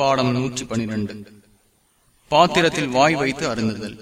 பாடம் நூற்றி பனிரெண்டு பாத்திரத்தில் வாய் வைத்து அருந்துதல்.